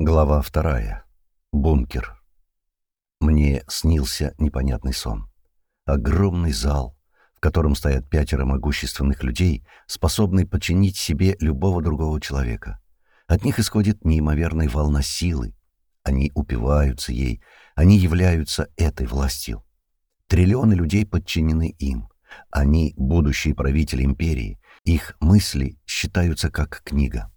Глава вторая. Бункер. Мне снился непонятный сон. Огромный зал, в котором стоят пятеро могущественных людей, способные подчинить себе любого другого человека. От них исходит неимоверная волна силы. Они упиваются ей, они являются этой властью. Триллионы людей подчинены им. Они — будущие правители империи. Их мысли считаются как книга.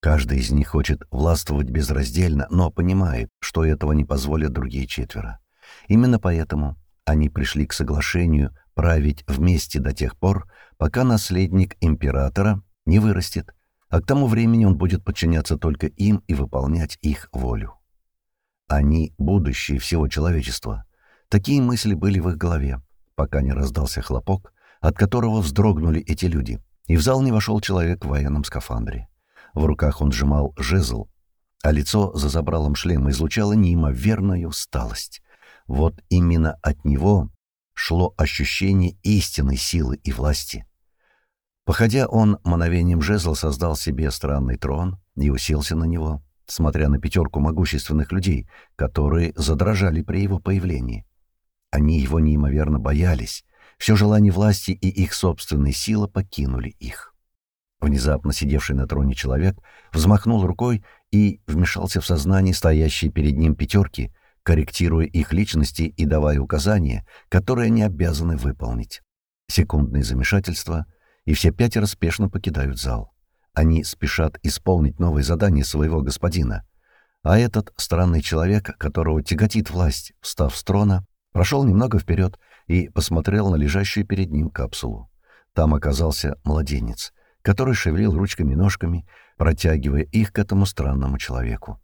Каждый из них хочет властвовать безраздельно, но понимает, что этого не позволят другие четверо. Именно поэтому они пришли к соглашению править вместе до тех пор, пока наследник императора не вырастет, а к тому времени он будет подчиняться только им и выполнять их волю. Они — будущее всего человечества. Такие мысли были в их голове, пока не раздался хлопок, от которого вздрогнули эти люди, и в зал не вошел человек в военном скафандре. В руках он сжимал жезл, а лицо за забралом шлема излучало неимоверную усталость. Вот именно от него шло ощущение истинной силы и власти. Походя, он мановением жезла создал себе странный трон и уселся на него, смотря на пятерку могущественных людей, которые задрожали при его появлении. Они его неимоверно боялись, все желание власти и их собственная сила покинули их. Внезапно сидевший на троне человек взмахнул рукой и вмешался в сознание стоящей перед ним пятерки, корректируя их личности и давая указания, которые они обязаны выполнить. Секундное замешательство, и все пятеро спешно покидают зал. Они спешат исполнить новое задание своего господина. А этот странный человек, которого тяготит власть, встав с трона, прошел немного вперед и посмотрел на лежащую перед ним капсулу. Там оказался младенец — который шевелил ручками-ножками, протягивая их к этому странному человеку.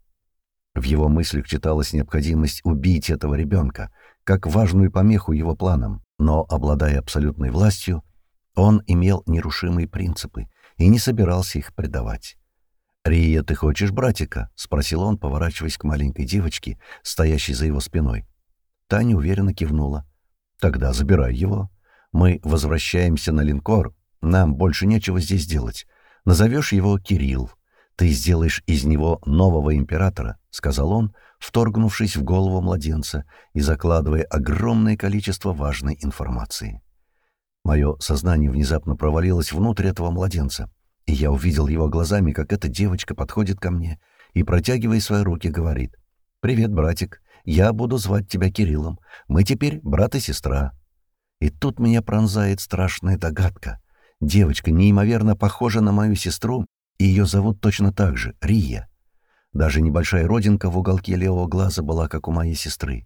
В его мыслях читалась необходимость убить этого ребенка, как важную помеху его планам, но, обладая абсолютной властью, он имел нерушимые принципы и не собирался их предавать. «Рия, ты хочешь братика?» — спросил он, поворачиваясь к маленькой девочке, стоящей за его спиной. Таня уверенно кивнула. «Тогда забирай его. Мы возвращаемся на линкор, нам больше нечего здесь делать. Назовешь его Кирилл. Ты сделаешь из него нового императора», — сказал он, вторгнувшись в голову младенца и закладывая огромное количество важной информации. Мое сознание внезапно провалилось внутрь этого младенца, и я увидел его глазами, как эта девочка подходит ко мне и, протягивая свои руки, говорит «Привет, братик, я буду звать тебя Кириллом. Мы теперь брат и сестра». И тут меня пронзает страшная догадка. Девочка неимоверно похожа на мою сестру, и ее зовут точно так же — Рия. Даже небольшая родинка в уголке левого глаза была, как у моей сестры.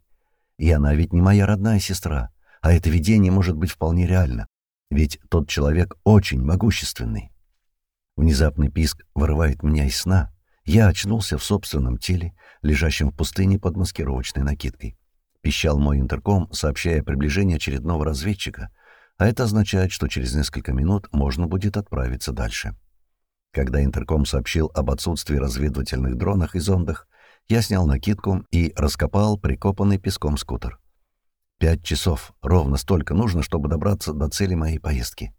И она ведь не моя родная сестра, а это видение может быть вполне реально, ведь тот человек очень могущественный. Внезапный писк вырывает меня из сна. Я очнулся в собственном теле, лежащем в пустыне под маскировочной накидкой. Пищал мой интерком, сообщая о приближении очередного разведчика — а это означает, что через несколько минут можно будет отправиться дальше. Когда интерком сообщил об отсутствии разведывательных дронах и зондах, я снял накидку и раскопал прикопанный песком скутер. Пять часов, ровно столько нужно, чтобы добраться до цели моей поездки.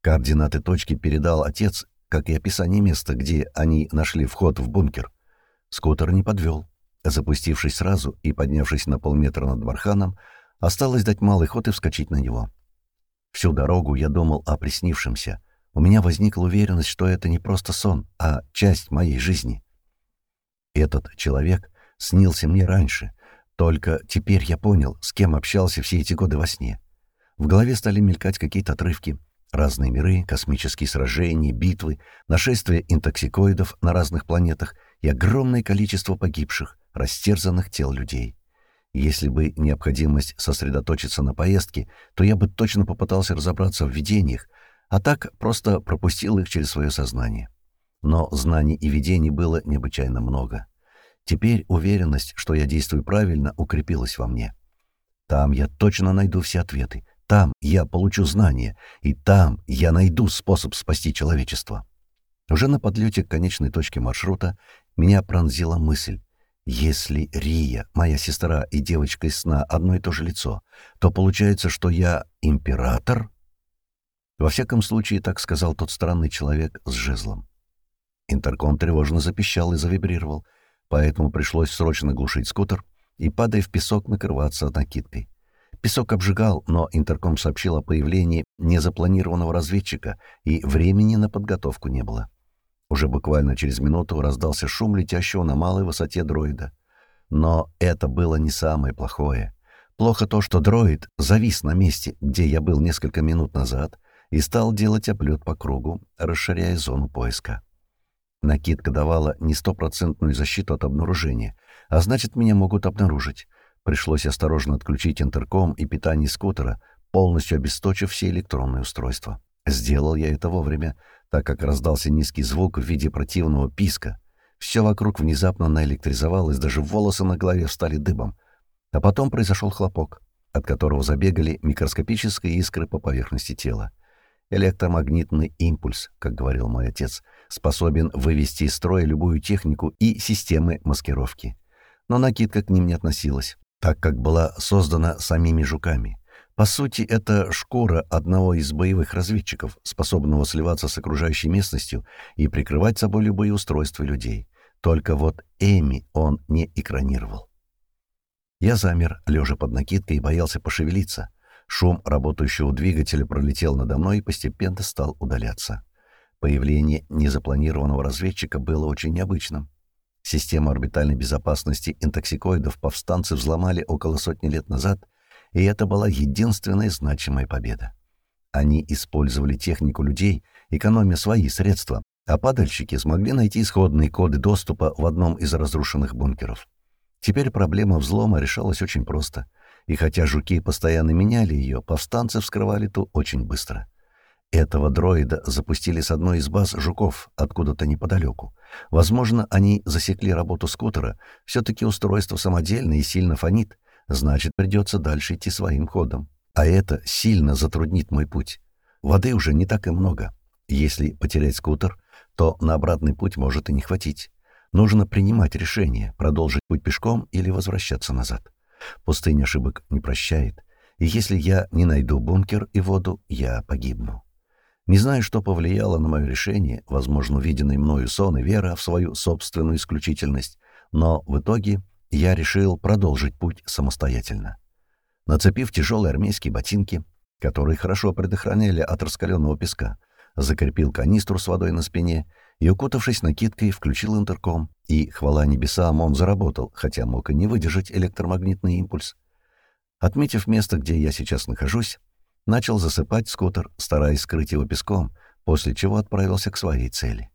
Координаты точки передал отец, как и описание места, где они нашли вход в бункер. Скутер не подвел. Запустившись сразу и поднявшись на полметра над барханом, осталось дать малый ход и вскочить на него. Всю дорогу я думал о приснившемся. У меня возникла уверенность, что это не просто сон, а часть моей жизни. Этот человек снился мне раньше, только теперь я понял, с кем общался все эти годы во сне. В голове стали мелькать какие-то отрывки. Разные миры, космические сражения, битвы, нашествие интоксикоидов на разных планетах и огромное количество погибших, растерзанных тел людей. Если бы необходимость сосредоточиться на поездке, то я бы точно попытался разобраться в видениях, а так просто пропустил их через свое сознание. Но знаний и видений было необычайно много. Теперь уверенность, что я действую правильно, укрепилась во мне. Там я точно найду все ответы, там я получу знания, и там я найду способ спасти человечество. Уже на подлете к конечной точке маршрута меня пронзила мысль. Если Рия, моя сестра и девочка из сна одно и то же лицо, то получается, что я император? Во всяком случае, так сказал тот странный человек с жезлом. Интерком тревожно запищал и завибрировал. поэтому пришлось срочно глушить скутер и, падая в песок, накрываться накидкой. Песок обжигал, но интерком сообщил о появлении незапланированного разведчика, и времени на подготовку не было. Уже буквально через минуту раздался шум летящего на малой высоте дроида. Но это было не самое плохое. Плохо то, что дроид завис на месте, где я был несколько минут назад, и стал делать облет по кругу, расширяя зону поиска. Накидка давала не стопроцентную защиту от обнаружения, а значит, меня могут обнаружить. Пришлось осторожно отключить интерком и питание скутера, полностью обесточив все электронные устройства. Сделал я это вовремя, так как раздался низкий звук в виде противного писка. Все вокруг внезапно наэлектризовалось, даже волосы на голове встали дыбом. А потом произошел хлопок, от которого забегали микроскопические искры по поверхности тела. Электромагнитный импульс, как говорил мой отец, способен вывести из строя любую технику и системы маскировки. Но накидка к ним не относилась, так как была создана самими жуками. По сути, это шкура одного из боевых разведчиков, способного сливаться с окружающей местностью и прикрывать собой любые устройства людей. Только вот Эми он не экранировал. Я замер, лежа под накидкой, и боялся пошевелиться. Шум работающего двигателя пролетел надо мной и постепенно стал удаляться. Появление незапланированного разведчика было очень необычным. Систему орбитальной безопасности интоксикоидов повстанцы взломали около сотни лет назад — и это была единственная значимая победа. Они использовали технику людей, экономя свои средства, а падальщики смогли найти исходные коды доступа в одном из разрушенных бункеров. Теперь проблема взлома решалась очень просто, и хотя жуки постоянно меняли ее, повстанцы вскрывали ту очень быстро. Этого дроида запустили с одной из баз жуков, откуда-то неподалеку. Возможно, они засекли работу скутера, все-таки устройство самодельное и сильно фонит, Значит, придется дальше идти своим ходом. А это сильно затруднит мой путь. Воды уже не так и много. Если потерять скутер, то на обратный путь может и не хватить. Нужно принимать решение, продолжить путь пешком или возвращаться назад. Пустыня ошибок не прощает, и если я не найду бункер и воду, я погибну. Не знаю, что повлияло на мое решение, возможно, увиденный мною сон и вера в свою собственную исключительность, но в итоге я решил продолжить путь самостоятельно. Нацепив тяжелые армейские ботинки, которые хорошо предохраняли от раскаленного песка, закрепил канистру с водой на спине и, укутавшись накидкой, включил интерком, и, хвала небесам, он заработал, хотя мог и не выдержать электромагнитный импульс. Отметив место, где я сейчас нахожусь, начал засыпать скутер, стараясь скрыть его песком, после чего отправился к своей цели.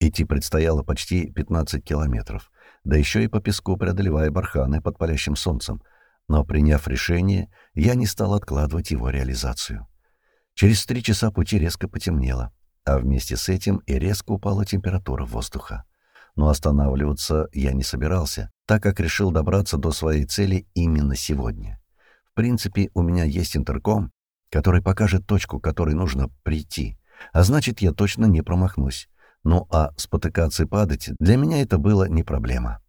Идти предстояло почти 15 километров, да еще и по песку преодолевая барханы под палящим солнцем. Но, приняв решение, я не стал откладывать его реализацию. Через три часа пути резко потемнело, а вместе с этим и резко упала температура воздуха. Но останавливаться я не собирался, так как решил добраться до своей цели именно сегодня. В принципе, у меня есть интерком, который покажет точку, к которой нужно прийти, а значит, я точно не промахнусь. Ну а спотыкаться и падать для меня это было не проблема.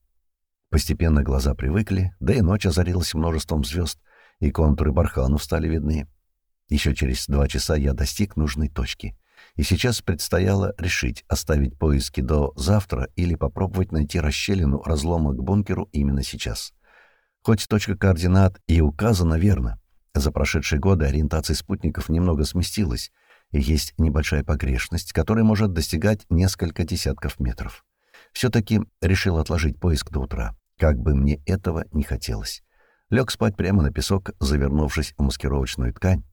Постепенно глаза привыкли, да и ночь озарилась множеством звезд, и контуры барханов стали видны. Еще через два часа я достиг нужной точки. И сейчас предстояло решить, оставить поиски до завтра или попробовать найти расщелину разлома к бункеру именно сейчас. Хоть точка координат и указана верно, за прошедшие годы ориентация спутников немного сместилась, есть небольшая погрешность, которая может достигать несколько десятков метров. Все-таки решил отложить поиск до утра, как бы мне этого не хотелось. Лег спать прямо на песок, завернувшись в маскировочную ткань,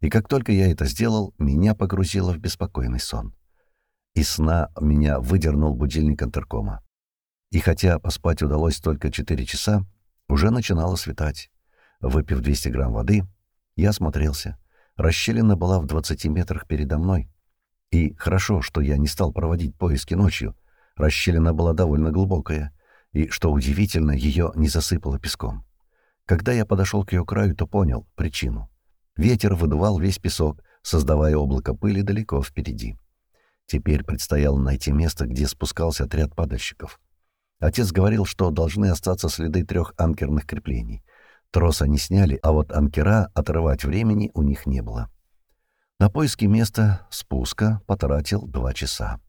и как только я это сделал, меня погрузило в беспокойный сон. Из сна меня выдернул будильник интеркома. И хотя поспать удалось только 4 часа, уже начинало светать. Выпив 200 грамм воды, я осмотрелся. Расщелина была в 20 метрах передо мной. И хорошо, что я не стал проводить поиски ночью. Расщелина была довольно глубокая, и, что удивительно, ее не засыпало песком. Когда я подошел к ее краю, то понял причину. Ветер выдувал весь песок, создавая облако пыли далеко впереди. Теперь предстояло найти место, где спускался отряд падальщиков. Отец говорил, что должны остаться следы трех анкерных креплений — Трос они сняли, а вот анкера отрывать времени у них не было. На поиски места спуска потратил два часа.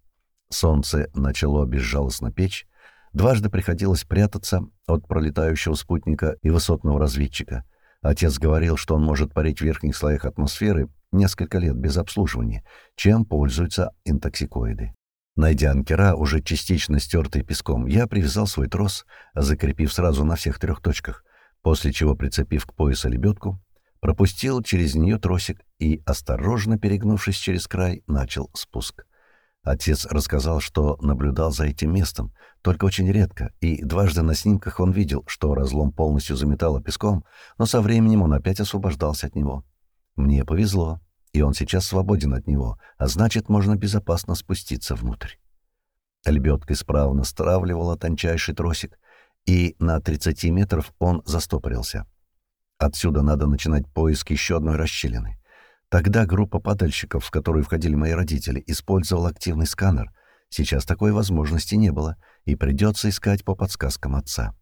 Солнце начало безжалостно печь, Дважды приходилось прятаться от пролетающего спутника и высотного разведчика. Отец говорил, что он может парить в верхних слоях атмосферы несколько лет без обслуживания, чем пользуются интоксикоиды. Найдя анкера, уже частично стертый песком, я привязал свой трос, закрепив сразу на всех трех точках, после чего, прицепив к поясу лебедку, пропустил через нее тросик и, осторожно перегнувшись через край, начал спуск. Отец рассказал, что наблюдал за этим местом, только очень редко, и дважды на снимках он видел, что разлом полностью заметало песком, но со временем он опять освобождался от него. Мне повезло и он сейчас свободен от него, а значит, можно безопасно спуститься внутрь. Лебедка исправно стравливала тончайший тросик, и на 30 метров он застопорился. Отсюда надо начинать поиск еще одной расщелины. Тогда группа падальщиков, в которую входили мои родители, использовала активный сканер. Сейчас такой возможности не было, и придется искать по подсказкам отца.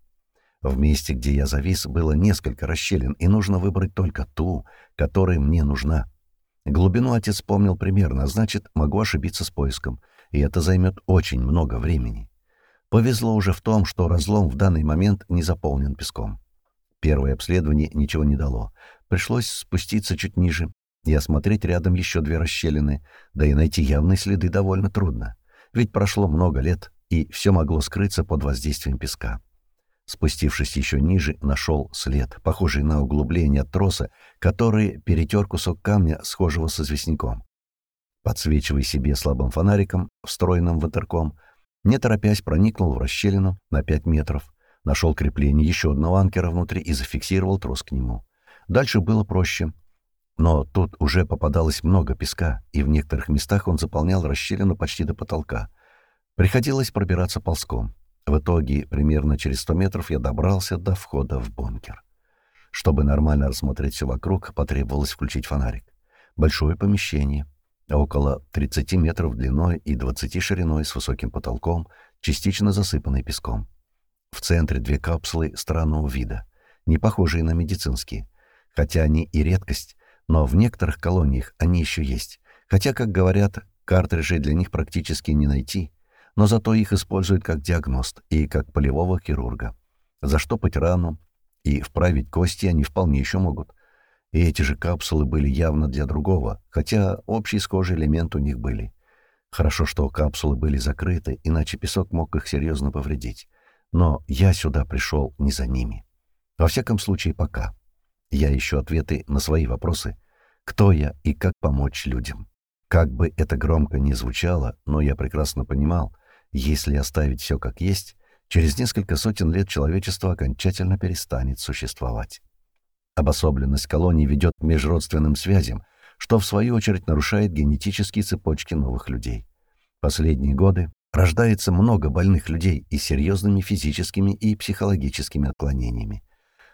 В месте, где я завис, было несколько расщелин, и нужно выбрать только ту, которая мне нужна. Глубину отец помнил примерно, значит, могу ошибиться с поиском, и это займет очень много времени. Повезло уже в том, что разлом в данный момент не заполнен песком. Первое обследование ничего не дало. Пришлось спуститься чуть ниже и осмотреть рядом еще две расщелины, да и найти явные следы довольно трудно. Ведь прошло много лет, и все могло скрыться под воздействием песка. Спустившись еще ниже, нашел след, похожий на углубление от троса, который перетер кусок камня, схожего с известняком. Подсвечивая себе слабым фонариком, встроенным в интерком, не торопясь проникнул в расщелину на 5 метров, нашел крепление еще одного анкера внутри и зафиксировал трос к нему. Дальше было проще. Но тут уже попадалось много песка, и в некоторых местах он заполнял расщелину почти до потолка. Приходилось пробираться ползком. В итоге, примерно через 100 метров я добрался до входа в бункер. Чтобы нормально рассмотреть все вокруг, потребовалось включить фонарик. Большое помещение, около 30 метров длиной и 20 шириной с высоким потолком, частично засыпанный песком. В центре две капсулы странного вида, не похожие на медицинские. Хотя они и редкость, но в некоторых колониях они еще есть. Хотя, как говорят, картриджей для них практически не найти — но зато их используют как диагност и как полевого хирурга. Заштопать рану и вправить кости они вполне еще могут. И эти же капсулы были явно для другого, хотя общий с кожей элемент у них были. Хорошо, что капсулы были закрыты, иначе песок мог их серьезно повредить. Но я сюда пришел не за ними. Во всяком случае, пока. Я ищу ответы на свои вопросы. Кто я и как помочь людям? Как бы это громко ни звучало, но я прекрасно понимал, если оставить все как есть, через несколько сотен лет человечество окончательно перестанет существовать. Обособленность колонии ведет к межродственным связям, что в свою очередь нарушает генетические цепочки новых людей. Последние годы рождается много больных людей и серьезными физическими и психологическими отклонениями.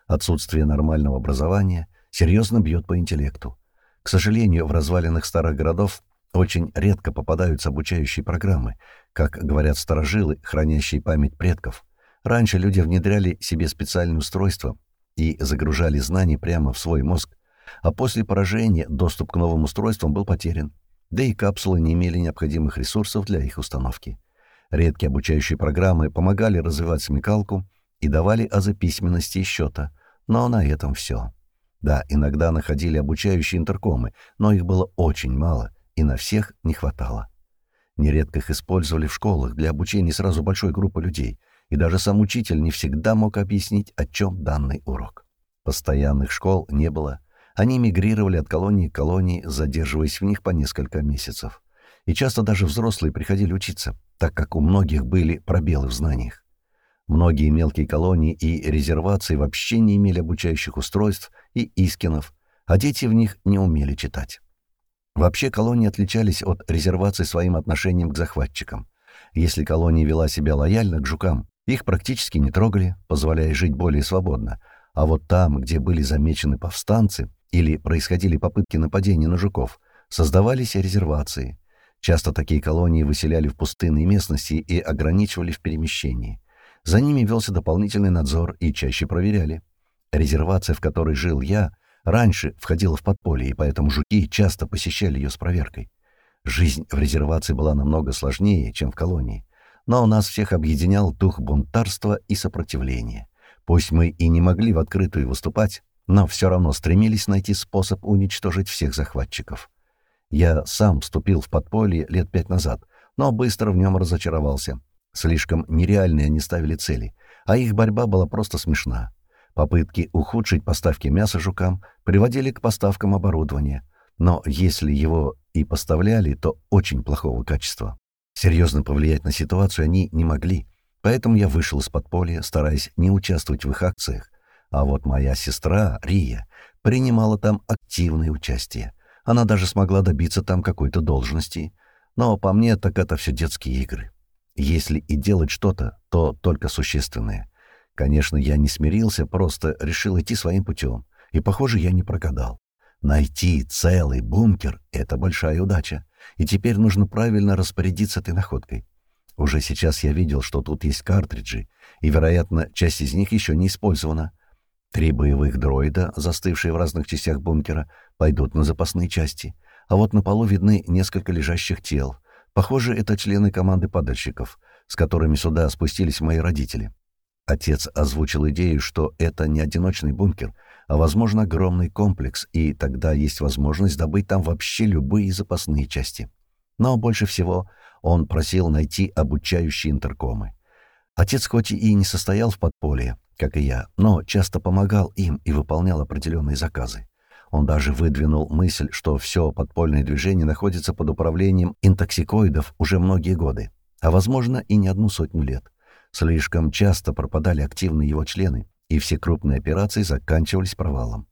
Отсутствие нормального образования серьезно бьет по интеллекту. К сожалению, в развалинах старых городов очень редко попадаются обучающие программы, как говорят старожилы, хранящие память предков. Раньше люди внедряли себе специальные устройства и загружали знания прямо в свой мозг, а после поражения доступ к новым устройствам был потерян, да и капсулы не имели необходимых ресурсов для их установки. Редкие обучающие программы помогали развивать смекалку и давали азы письменности и счета, но на этом все. Да, иногда находили обучающие интеркомы, но их было очень мало — и на всех не хватало. Нередко их использовали в школах для обучения сразу большой группы людей, и даже сам учитель не всегда мог объяснить, о чем данный урок. Постоянных школ не было. Они мигрировали от колонии к колонии, задерживаясь в них по несколько месяцев. И часто даже взрослые приходили учиться, так как у многих были пробелы в знаниях. Многие мелкие колонии и резервации вообще не имели обучающих устройств и искинов, а дети в них не умели читать. Вообще колонии отличались от резерваций своим отношением к захватчикам. Если колония вела себя лояльно к жукам, их практически не трогали, позволяя жить более свободно. А вот там, где были замечены повстанцы или происходили попытки нападения на жуков, создавались резервации. Часто такие колонии выселяли в пустынные местности и ограничивали в перемещении. За ними велся дополнительный надзор и чаще проверяли. Резервация, в которой жил я, раньше входила в подполье, и поэтому жуки часто посещали ее с проверкой. Жизнь в резервации была намного сложнее, чем в колонии. Но нас всех объединял дух бунтарства и сопротивления. Пусть мы и не могли в открытую выступать, но все равно стремились найти способ уничтожить всех захватчиков. Я сам вступил в подполье лет пять назад, но быстро в нем разочаровался. Слишком нереальные они ставили цели, а их борьба была просто смешна. Попытки ухудшить поставки мяса жукам приводили к поставкам оборудования, но если его и поставляли, то очень плохого качества. Серьезно повлиять на ситуацию они не могли, поэтому я вышел из подполья, стараясь не участвовать в их акциях. А вот моя сестра, Рия, принимала там активное участие. Она даже смогла добиться там какой-то должности. Но по мне так это все детские игры. Если и делать что-то, то только существенное. Конечно, я не смирился, просто решил идти своим путем. И, похоже, я не прогадал. Найти целый бункер — это большая удача. И теперь нужно правильно распорядиться этой находкой. Уже сейчас я видел, что тут есть картриджи, и, вероятно, часть из них еще не использована. Три боевых дроида, застывшие в разных частях бункера, пойдут на запасные части. А вот на полу видны несколько лежащих тел. Похоже, это члены команды падальщиков, с которыми сюда спустились мои родители. Отец озвучил идею, что это не одиночный бункер, а, возможно, огромный комплекс, и тогда есть возможность добыть там вообще любые запасные части. Но больше всего он просил найти обучающие интеркомы. Отец хоть и не состоял в подполье, как и я, но часто помогал им и выполнял определенные заказы. Он даже выдвинул мысль, что все подпольное движение находится под управлением интоксикоидов уже многие годы, а, возможно, и не одну сотню лет. Слишком часто пропадали активные его члены, и все крупные операции заканчивались провалом.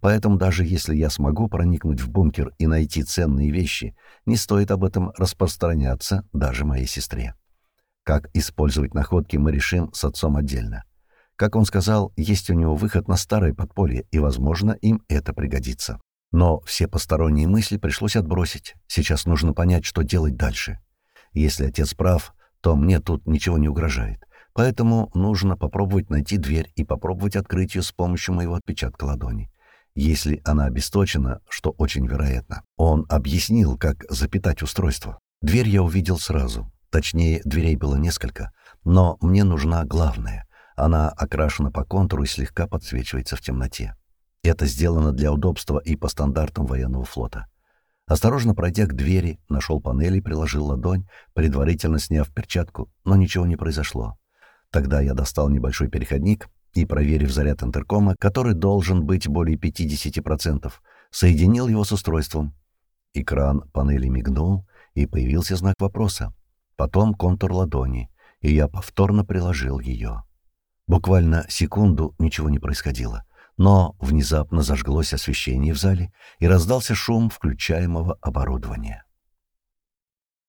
Поэтому даже если я смогу проникнуть в бункер и найти ценные вещи, не стоит об этом распространяться даже моей сестре. Как использовать находки, мы решим с отцом отдельно. Как он сказал, есть у него выход на старое подполье, и, возможно, им это пригодится. Но все посторонние мысли пришлось отбросить. Сейчас нужно понять, что делать дальше. Если отец прав, то мне тут ничего не угрожает. Поэтому нужно попробовать найти дверь и попробовать открыть ее с помощью моего отпечатка ладони. Если она обесточена, что очень вероятно. Он объяснил, как запитать устройство. Дверь я увидел сразу. Точнее, дверей было несколько. Но мне нужна главная. Она окрашена по контуру и слегка подсвечивается в темноте. Это сделано для удобства и по стандартам военного флота. Осторожно пройдя к двери, нашел панель и приложил ладонь, предварительно сняв перчатку, но ничего не произошло. Тогда я достал небольшой переходник и, проверив заряд интеркома, который должен быть более 50%, соединил его с устройством. Экран панели мигнул, и появился знак вопроса. Потом контур ладони, и я повторно приложил ее. Буквально секунду ничего не происходило, но внезапно зажглось освещение в зале и раздался шум включаемого оборудования.